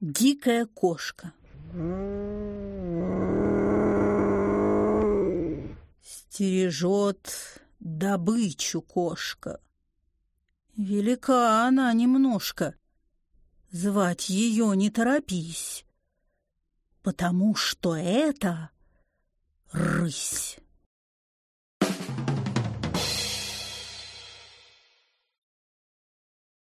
Дикая кошка. Стережет добычу кошка. Велика она немножко. Звать ее не торопись, потому что это рысь.